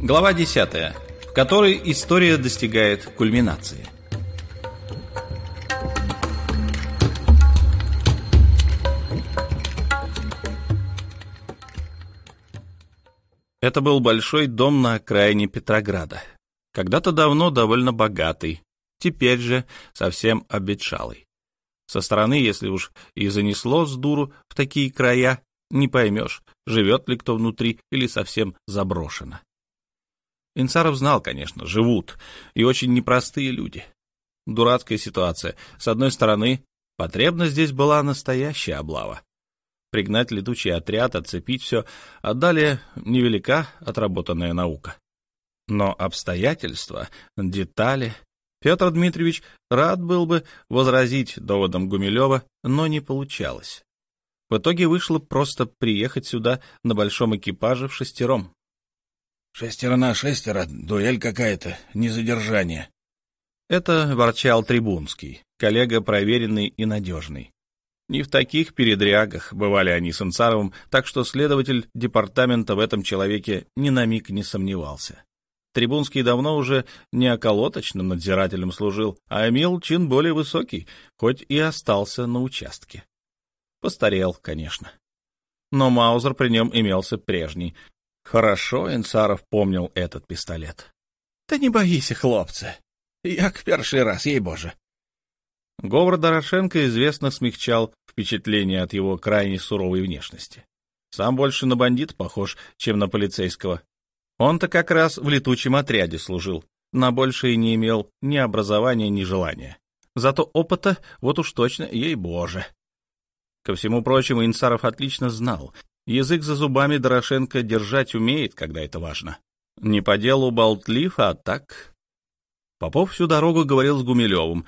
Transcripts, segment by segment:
Глава 10, в которой история достигает кульминации. Это был большой дом на окраине Петрограда. Когда-то давно довольно богатый, теперь же совсем обветшалый. Со стороны, если уж и занесло с дуру в такие края, не поймешь, живет ли кто внутри или совсем заброшено. Инсаров знал, конечно, живут, и очень непростые люди. Дурацкая ситуация. С одной стороны, потребность здесь была настоящая облава. Пригнать летучий отряд, отцепить все, а далее невелика отработанная наука. Но обстоятельства, детали... Петр Дмитриевич рад был бы возразить доводам Гумилева, но не получалось. В итоге вышло просто приехать сюда на большом экипаже в шестером. Шестеро на шестеро, дуэль какая-то, не задержание. Это ворчал Трибунский, коллега проверенный и надежный. Не в таких передрягах бывали они с Инцаровым, так что следователь департамента в этом человеке ни на миг не сомневался. Трибунский давно уже не околоточным надзирателем служил, а имел чин более высокий, хоть и остался на участке. Постарел, конечно. Но Маузер при нем имелся прежний, Хорошо Инсаров помнил этот пистолет. — Да не боись, хлопцы. Я к перший раз, ей-боже. Говор Дорошенко известно смягчал впечатление от его крайне суровой внешности. Сам больше на бандит похож, чем на полицейского. Он-то как раз в летучем отряде служил, на большее не имел ни образования, ни желания. Зато опыта вот уж точно, ей-боже. Ко всему прочему, Инсаров отлично знал, Язык за зубами Дорошенко держать умеет, когда это важно. Не по делу болтлив, а так. Попов всю дорогу говорил с Гумилевым.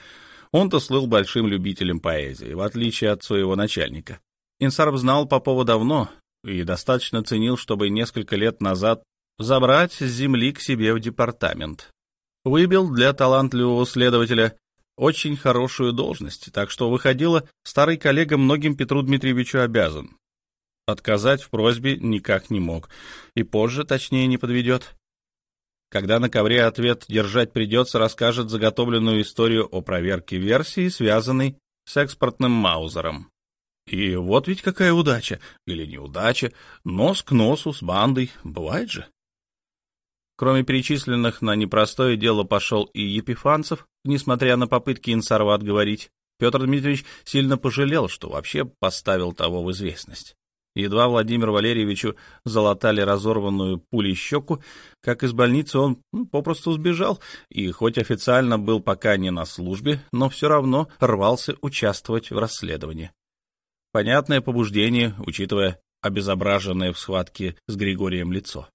Он-то слыл большим любителем поэзии, в отличие от своего начальника. Инсаров знал Попова давно и достаточно ценил, чтобы несколько лет назад забрать с земли к себе в департамент. Выбил для талантливого следователя очень хорошую должность, так что выходило, старый коллега многим Петру Дмитриевичу обязан. Отказать в просьбе никак не мог, и позже точнее не подведет. Когда на ковре ответ держать придется, расскажет заготовленную историю о проверке версии, связанной с экспортным Маузером. И вот ведь какая удача, или неудача, нос к носу с бандой, бывает же. Кроме перечисленных, на непростое дело пошел и Епифанцев, несмотря на попытки Инсарова отговорить. Петр Дмитриевич сильно пожалел, что вообще поставил того в известность. Едва Владимиру Валерьевичу залатали разорванную пулей щеку, как из больницы он ну, попросту сбежал, и хоть официально был пока не на службе, но все равно рвался участвовать в расследовании. Понятное побуждение, учитывая обезображенное в схватке с Григорием лицо.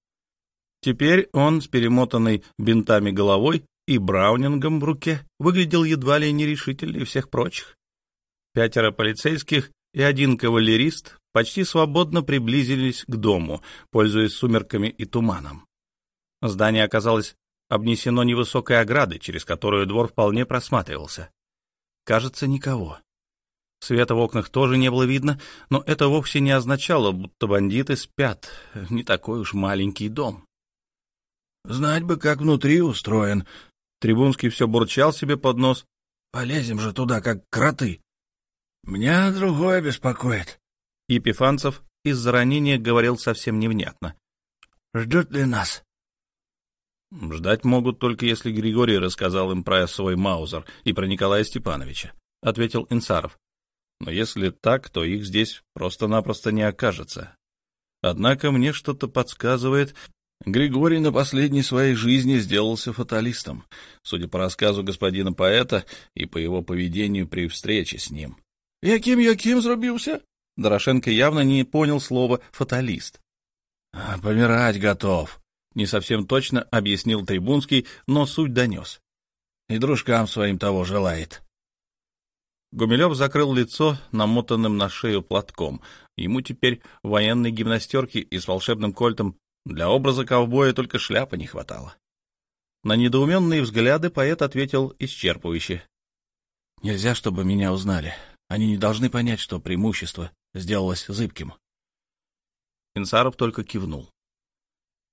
Теперь он с перемотанной бинтами головой и браунингом в руке выглядел едва ли нерешительнее всех прочих. Пятеро полицейских и один кавалерист почти свободно приблизились к дому, пользуясь сумерками и туманом. Здание оказалось обнесено невысокой оградой, через которую двор вполне просматривался. Кажется, никого. Света в окнах тоже не было видно, но это вовсе не означало, будто бандиты спят. Не такой уж маленький дом. «Знать бы, как внутри устроен». Трибунский все бурчал себе под нос. «Полезем же туда, как кроты». «Меня другое беспокоит», Епифанцев из-за ранения говорил совсем невнятно. «Ждут ли нас?» «Ждать могут только если Григорий рассказал им про свой Маузер и про Николая Степановича», — ответил Инсаров. «Но если так, то их здесь просто-напросто не окажется. Однако мне что-то подсказывает, Григорий на последней своей жизни сделался фаталистом, судя по рассказу господина поэта и по его поведению при встрече с ним. «Яким-яким зробился?» Дорошенко явно не понял слова «фаталист». «А, «Помирать готов», — не совсем точно объяснил Трибунский, но суть донес. «И дружкам своим того желает». Гумилев закрыл лицо намотанным на шею платком. Ему теперь в военной гимнастерке и с волшебным кольтом для образа ковбоя только шляпы не хватало. На недоуменные взгляды поэт ответил исчерпывающе. «Нельзя, чтобы меня узнали. Они не должны понять, что преимущество сделалось зыбким. Инсаров только кивнул.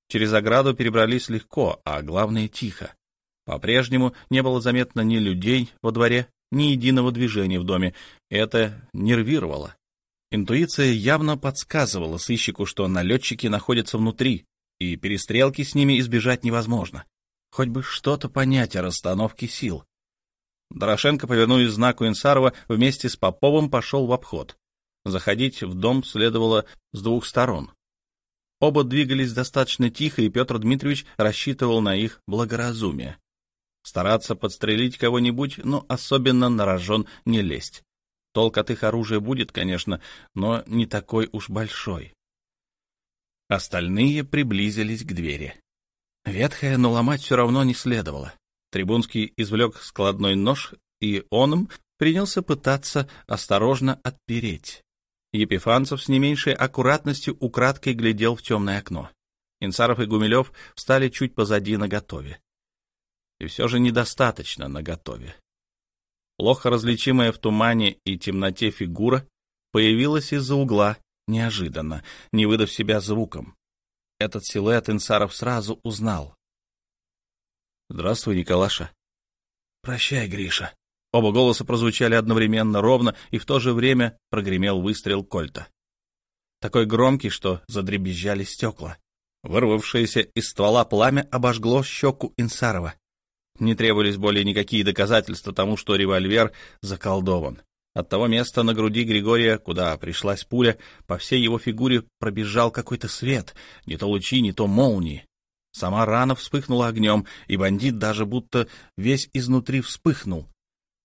Через ограду перебрались легко, а главное — тихо. По-прежнему не было заметно ни людей во дворе, ни единого движения в доме. Это нервировало. Интуиция явно подсказывала сыщику, что налетчики находятся внутри, и перестрелки с ними избежать невозможно. Хоть бы что-то понять о расстановке сил. Дорошенко, повинуясь знаку Инсарова, вместе с Поповым пошел в обход. Заходить в дом следовало с двух сторон. Оба двигались достаточно тихо, и Петр Дмитриевич рассчитывал на их благоразумие. Стараться подстрелить кого-нибудь, но особенно на рожон не лезть. Толк от их оружия будет, конечно, но не такой уж большой. Остальные приблизились к двери. Ветхая, но ломать все равно не следовало. Трибунский извлек складной нож, и он им принялся пытаться осторожно отпереть. Епифанцев с не меньшей аккуратностью украдкой глядел в темное окно. Инсаров и Гумилев встали чуть позади наготове. И все же недостаточно наготове. Плохо различимая в тумане и темноте фигура появилась из-за угла неожиданно, не выдав себя звуком. Этот силуэт Инсаров сразу узнал. «Здравствуй, Николаша». «Прощай, Гриша». Оба голоса прозвучали одновременно ровно, и в то же время прогремел выстрел кольта. Такой громкий, что задребезжали стекла. Вырвавшееся из ствола пламя обожгло щеку Инсарова. Не требовались более никакие доказательства тому, что револьвер заколдован. От того места на груди Григория, куда пришлась пуля, по всей его фигуре пробежал какой-то свет, не то лучи, не то молнии. Сама рана вспыхнула огнем, и бандит даже будто весь изнутри вспыхнул.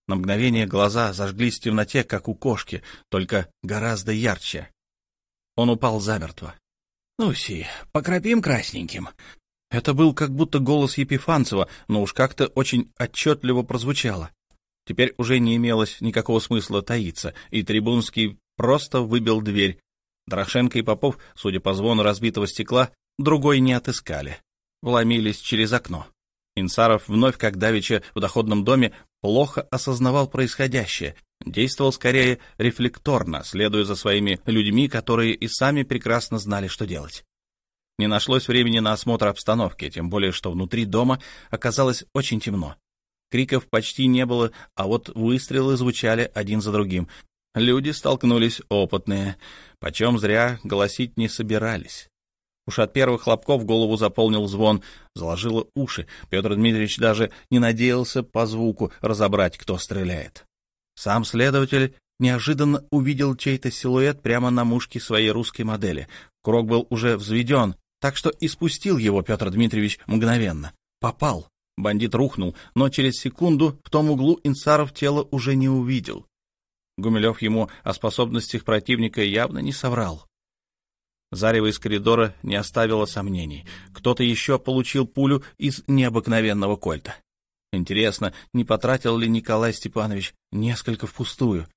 На мгновение глаза зажглись в темноте, как у кошки, только гораздо ярче. Он упал замертво. — Ну, си, покропим красненьким, это был как будто голос Епифанцева, но уж как-то очень отчетливо прозвучало. Теперь уже не имелось никакого смысла таиться, и Трибунский просто выбил дверь. Дорошенко и Попов, судя по звону разбитого стекла, другой не отыскали. Вломились через окно. Инсаров вновь, как давеча в доходном доме, плохо осознавал происходящее, действовал скорее рефлекторно, следуя за своими людьми, которые и сами прекрасно знали, что делать. Не нашлось времени на осмотр обстановки, тем более, что внутри дома оказалось очень темно. Криков почти не было, а вот выстрелы звучали один за другим. Люди столкнулись опытные, почем зря голосить не собирались. Уж от первых хлопков голову заполнил звон, заложило уши. Петр Дмитриевич даже не надеялся по звуку разобрать, кто стреляет. Сам следователь неожиданно увидел чей-то силуэт прямо на мушке своей русской модели. Курок был уже взведен, так что и спустил его Петр Дмитриевич мгновенно. Попал. Бандит рухнул, но через секунду в том углу Инсаров тело уже не увидел. Гумилев ему о способностях противника явно не соврал. Зарево из коридора не оставило сомнений. Кто-то еще получил пулю из необыкновенного кольта. Интересно, не потратил ли Николай Степанович несколько впустую?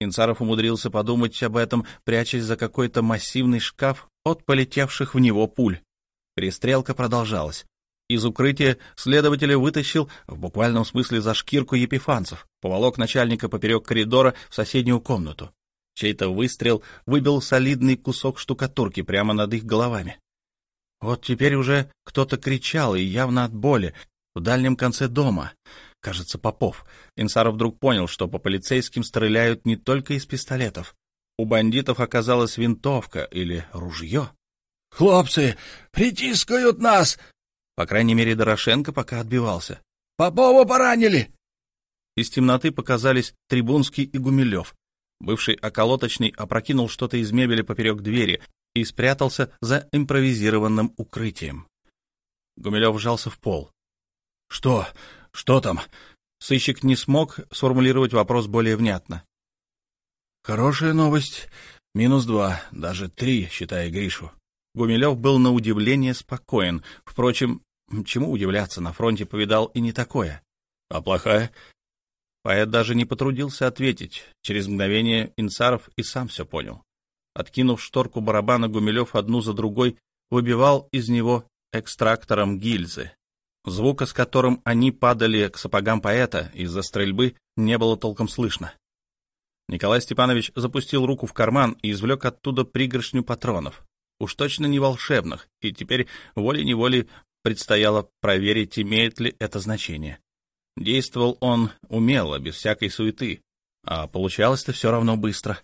Инцаров умудрился подумать об этом, прячась за какой-то массивный шкаф от полетевших в него пуль. Перестрелка продолжалась. Из укрытия следователя вытащил, в буквальном смысле за шкирку епифанцев, поволок начальника поперек коридора в соседнюю комнату. Чей-то выстрел выбил солидный кусок штукатурки прямо над их головами. Вот теперь уже кто-то кричал, и явно от боли, в дальнем конце дома кажется, Попов. Инсаров вдруг понял, что по полицейским стреляют не только из пистолетов. У бандитов оказалась винтовка или ружье. «Хлопцы, притискают нас!» По крайней мере, Дорошенко пока отбивался. «Попова поранили!» Из темноты показались Трибунский и Гумилев. Бывший околоточный опрокинул что-то из мебели поперек двери и спрятался за импровизированным укрытием. Гумилев вжался в пол. «Что? Что там? Сыщик не смог сформулировать вопрос более внятно. Хорошая новость. Минус два, даже три, считая Гришу. Гумилев был на удивление спокоен. Впрочем, чему удивляться, на фронте повидал и не такое. А плохая? Поэт даже не потрудился ответить. Через мгновение Инцаров и сам все понял. Откинув шторку барабана, Гумилев одну за другой выбивал из него экстрактором гильзы. Звука, с которым они падали к сапогам поэта из-за стрельбы, не было толком слышно. Николай Степанович запустил руку в карман и извлек оттуда пригоршню патронов. Уж точно не волшебных, и теперь волей-неволей предстояло проверить, имеет ли это значение. Действовал он умело, без всякой суеты, а получалось-то все равно быстро.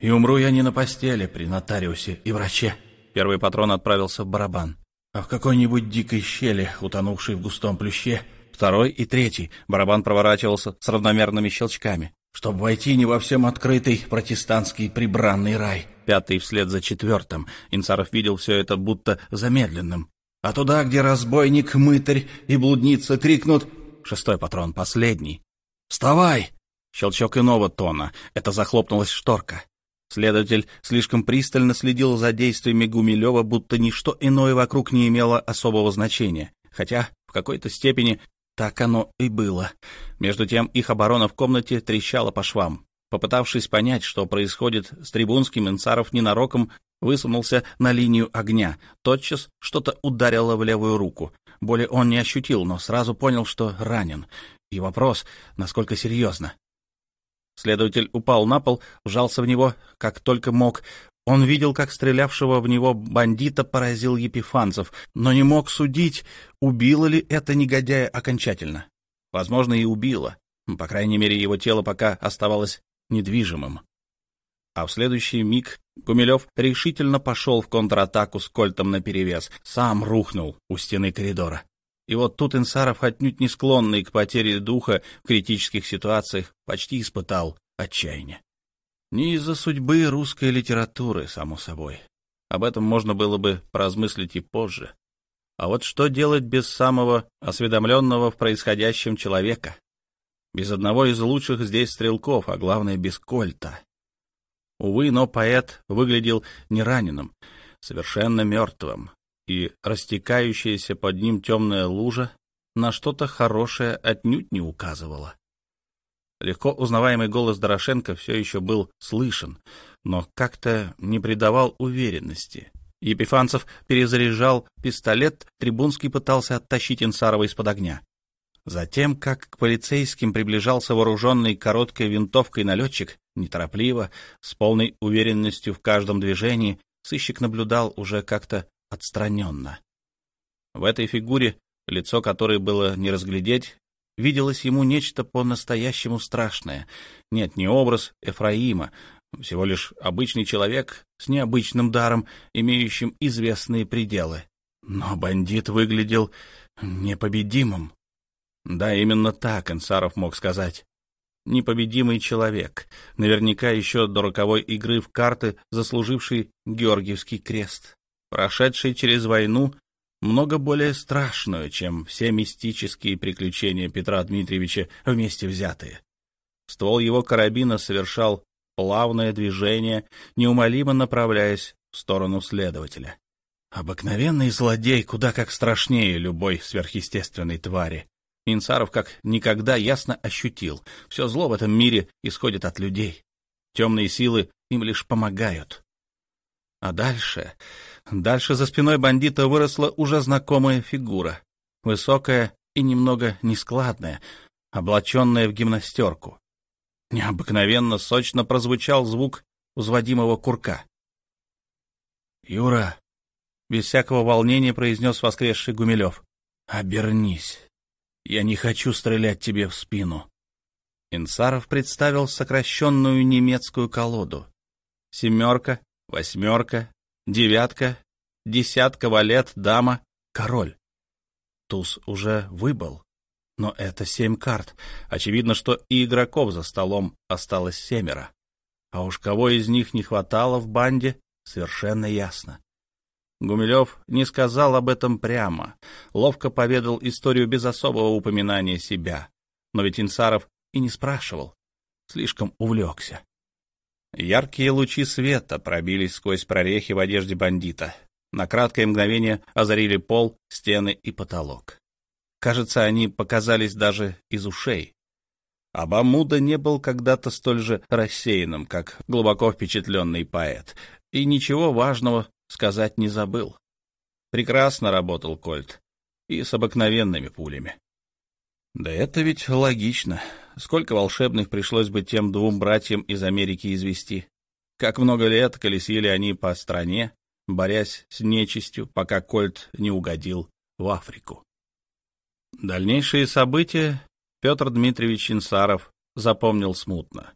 И умру я не на постели при нотариусе и враче. Первый патрон отправился в барабан. А в какой-нибудь дикой щели, утонувшей в густом плюще. Второй и третий. Барабан проворачивался с равномерными щелчками, чтобы войти не во всем открытый протестантский прибранный рай. Пятый вслед за четвертым. Инцаров видел все это будто замедленным. А туда, где разбойник, мытарь и блудница крикнут «Шестой патрон, последний!» «Вставай!» Щелчок иного тона. Это захлопнулась шторка. Следователь слишком пристально следил за действиями Гумилева, будто ничто иное вокруг не имело особого значения, хотя в какой-то степени так оно и было. Между тем их оборона в комнате трещала по швам. Попытавшись понять, что происходит с Трибунским, Инцаров ненароком высунулся на линию огня. Тотчас что-то ударило в левую руку. Боли он не ощутил, но сразу понял, что ранен. И вопрос, насколько серьезно. Следователь упал на пол, вжался в него, как только мог. Он видел, как стрелявшего в него бандита поразил Епифанцев, но не мог судить, убило ли это негодяя окончательно. Возможно, и убило. По крайней мере, его тело пока оставалось недвижимым. А в следующий миг Гумилев решительно пошел в контратаку с кольтом наперевес, сам рухнул у стены коридора. И вот тут Инсаров, отнюдь не склонный к потере духа в критических ситуациях, почти испытал отчаяние. Не из-за судьбы русской литературы, само собой. Об этом можно было бы поразмыслить и позже. А вот что делать без самого осведомленного в происходящем человека? Без одного из лучших здесь стрелков, а главное, без кольта. Увы, но поэт выглядел не раненым, совершенно мертвым, и растекающаяся под ним темная лужа на что-то хорошее отнюдь не указывала. Легко узнаваемый голос Дорошенко все еще был слышен, но как-то не придавал уверенности. Епифанцев перезаряжал пистолет, Трибунский пытался оттащить Инсарова из-под огня. Затем, как к полицейским приближался вооруженный короткой винтовкой налетчик, неторопливо, с полной уверенностью в каждом движении, сыщик наблюдал уже как-то отстраненно. В этой фигуре, лицо которой было не разглядеть, виделось ему нечто по-настоящему страшное. Нет, не образ Эфраима, всего лишь обычный человек с необычным даром, имеющим известные пределы. Но бандит выглядел непобедимым. Да, именно так Инсаров мог сказать. Непобедимый человек, наверняка еще до роковой игры в карты, заслуживший Георгиевский крест прошедший через войну, много более страшную, чем все мистические приключения Петра Дмитриевича вместе взятые. Ствол его карабина совершал плавное движение, неумолимо направляясь в сторону следователя. Обыкновенный злодей куда как страшнее любой сверхъестественной твари. Инсаров как никогда ясно ощутил, все зло в этом мире исходит от людей. Темные силы им лишь помогают. А дальше... Дальше за спиной бандита выросла уже знакомая фигура. Высокая и немного нескладная, облаченная в гимнастерку. Необыкновенно сочно прозвучал звук взводимого курка. «Юра!» — без всякого волнения произнес воскресший Гумилев. «Обернись. Я не хочу стрелять тебе в спину». Инсаров представил сокращенную немецкую колоду. Семерка, восьмерка, девятка, десятка, валет, дама, король. Туз уже выбыл, но это семь карт. Очевидно, что и игроков за столом осталось семеро. А уж кого из них не хватало в банде, совершенно ясно. Гумилев не сказал об этом прямо, ловко поведал историю без особого упоминания себя. Но ведь Инсаров и не спрашивал, слишком увлекся. Яркие лучи света пробились сквозь прорехи в одежде бандита. На краткое мгновение озарили пол, стены и потолок. Кажется, они показались даже из ушей. Абамуда не был когда-то столь же рассеянным, как глубоко впечатленный поэт, и ничего важного сказать не забыл. Прекрасно работал Кольт. И с обыкновенными пулями. Да это ведь логично. Сколько волшебных пришлось бы тем двум братьям из Америки извести. Как много лет колесили они по стране, борясь с нечистью, пока Кольт не угодил в Африку. Дальнейшие события Петр Дмитриевич Инсаров запомнил смутно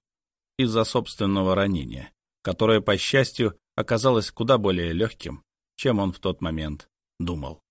из-за собственного ранения, которое, по счастью, оказалось куда более легким, чем он в тот момент думал.